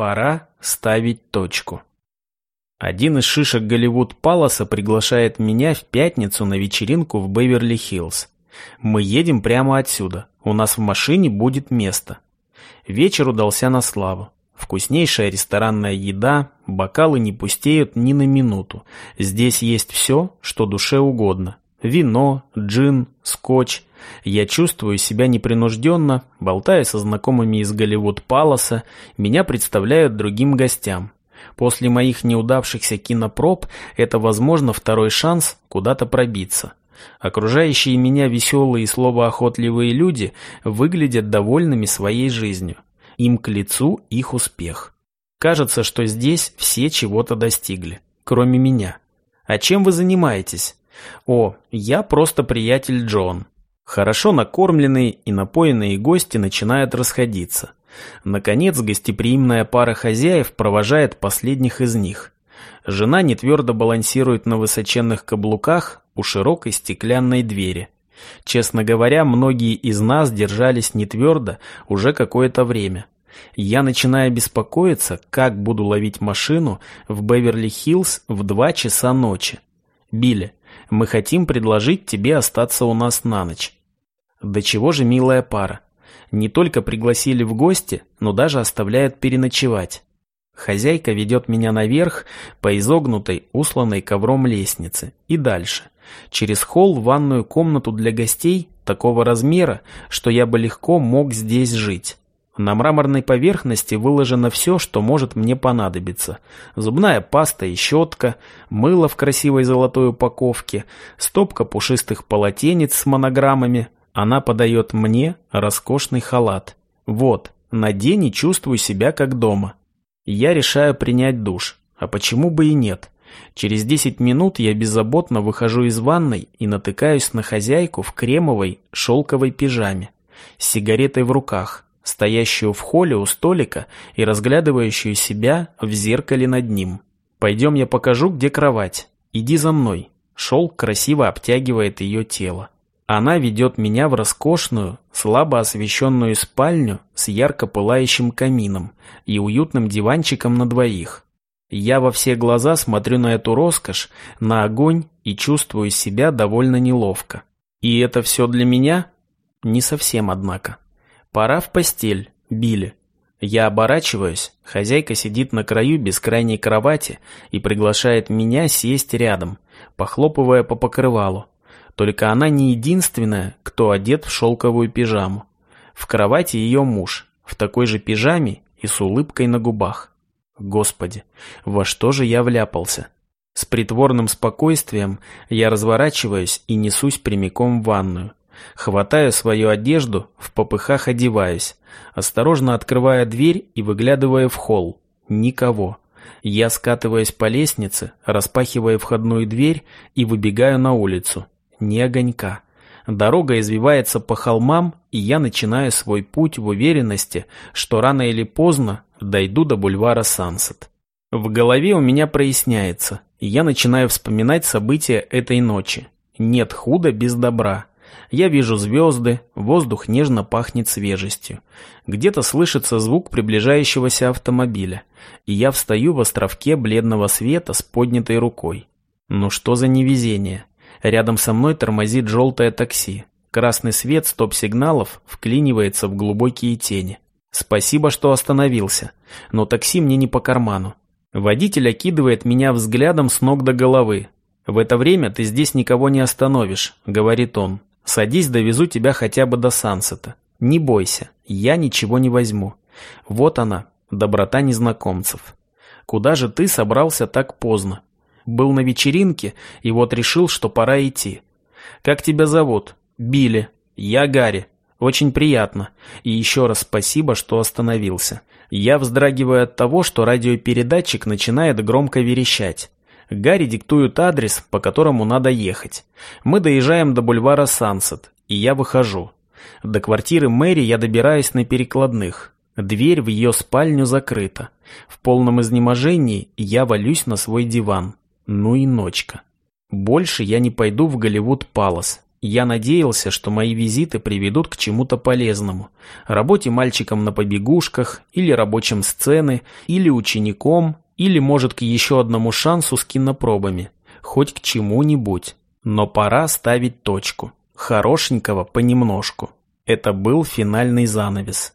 Пора ставить точку. Один из шишек Голливуд Паласа приглашает меня в пятницу на вечеринку в Беверли-Хиллз. Мы едем прямо отсюда. У нас в машине будет место. Вечер удался на славу. Вкуснейшая ресторанная еда, бокалы не пустеют ни на минуту. Здесь есть все, что душе угодно. Вино, джин, скотч. Я чувствую себя непринужденно, болтая со знакомыми из Голливуд Паласа, меня представляют другим гостям. После моих неудавшихся кинопроб это, возможно, второй шанс куда-то пробиться. Окружающие меня веселые и словоохотливые люди выглядят довольными своей жизнью. Им к лицу их успех. Кажется, что здесь все чего-то достигли, кроме меня. А чем вы занимаетесь? О, я просто приятель Джон. Хорошо накормленные и напоенные гости начинают расходиться. Наконец, гостеприимная пара хозяев провожает последних из них. Жена не твердо балансирует на высоченных каблуках у широкой стеклянной двери. Честно говоря, многие из нас держались не твердо уже какое-то время. Я начинаю беспокоиться, как буду ловить машину в Беверли-Хиллз в два часа ночи. Билли, мы хотим предложить тебе остаться у нас на ночь. Да чего же милая пара. Не только пригласили в гости, но даже оставляют переночевать. Хозяйка ведет меня наверх по изогнутой, усланной ковром лестнице и дальше. Через холл в ванную комнату для гостей такого размера, что я бы легко мог здесь жить. На мраморной поверхности выложено все, что может мне понадобиться. Зубная паста и щетка, мыло в красивой золотой упаковке, стопка пушистых полотенец с монограммами, она подает мне роскошный халат. Вот, надень и чувствуй себя как дома. Я решаю принять душ. А почему бы и нет? Через 10 минут я беззаботно выхожу из ванной и натыкаюсь на хозяйку в кремовой шелковой пижаме, с сигаретой в руках, стоящую в холле у столика и разглядывающую себя в зеркале над ним. «Пойдем я покажу, где кровать. Иди за мной». Шелк красиво обтягивает ее тело. Она ведет меня в роскошную, слабо освещенную спальню с ярко пылающим камином и уютным диванчиком на двоих. Я во все глаза смотрю на эту роскошь, на огонь и чувствую себя довольно неловко. И это все для меня? Не совсем, однако. Пора в постель, Билли. Я оборачиваюсь, хозяйка сидит на краю бескрайней кровати и приглашает меня сесть рядом, похлопывая по покрывалу. Только она не единственная, кто одет в шелковую пижаму. В кровати ее муж, в такой же пижаме и с улыбкой на губах. Господи, во что же я вляпался? С притворным спокойствием я разворачиваюсь и несусь прямиком в ванную. Хватаю свою одежду, в попыхах одеваюсь, осторожно открывая дверь и выглядывая в холл. Никого. Я скатываюсь по лестнице, распахивая входную дверь и выбегаю на улицу ни огонька. Дорога извивается по холмам, и я начинаю свой путь в уверенности, что рано или поздно дойду до бульвара Сансет. В голове у меня проясняется, и я начинаю вспоминать события этой ночи. Нет худа без добра. Я вижу звезды, воздух нежно пахнет свежестью. Где-то слышится звук приближающегося автомобиля, и я встаю в островке бледного света с поднятой рукой. Ну что за невезение? Рядом со мной тормозит желтое такси. Красный свет стоп-сигналов вклинивается в глубокие тени. Спасибо, что остановился, но такси мне не по карману. Водитель окидывает меня взглядом с ног до головы. «В это время ты здесь никого не остановишь», — говорит он. «Садись, довезу тебя хотя бы до Сансета. Не бойся, я ничего не возьму. Вот она, доброта незнакомцев. Куда же ты собрался так поздно? Был на вечеринке и вот решил, что пора идти. Как тебя зовут? Билли. Я Гарри. Очень приятно. И еще раз спасибо, что остановился. Я вздрагиваю от того, что радиопередатчик начинает громко верещать. Гарри диктует адрес, по которому надо ехать. Мы доезжаем до бульвара Сансет, и я выхожу. До квартиры Мэри я добираюсь на перекладных. Дверь в ее спальню закрыта. В полном изнеможении я валюсь на свой диван. Ну и ночка. Больше я не пойду в Голливуд Палас. Я надеялся, что мои визиты приведут к чему-то полезному. Работе мальчиком на побегушках, или рабочим сцены, или учеником, или, может, к еще одному шансу с кинопробами. Хоть к чему-нибудь. Но пора ставить точку. Хорошенького понемножку. Это был финальный занавес.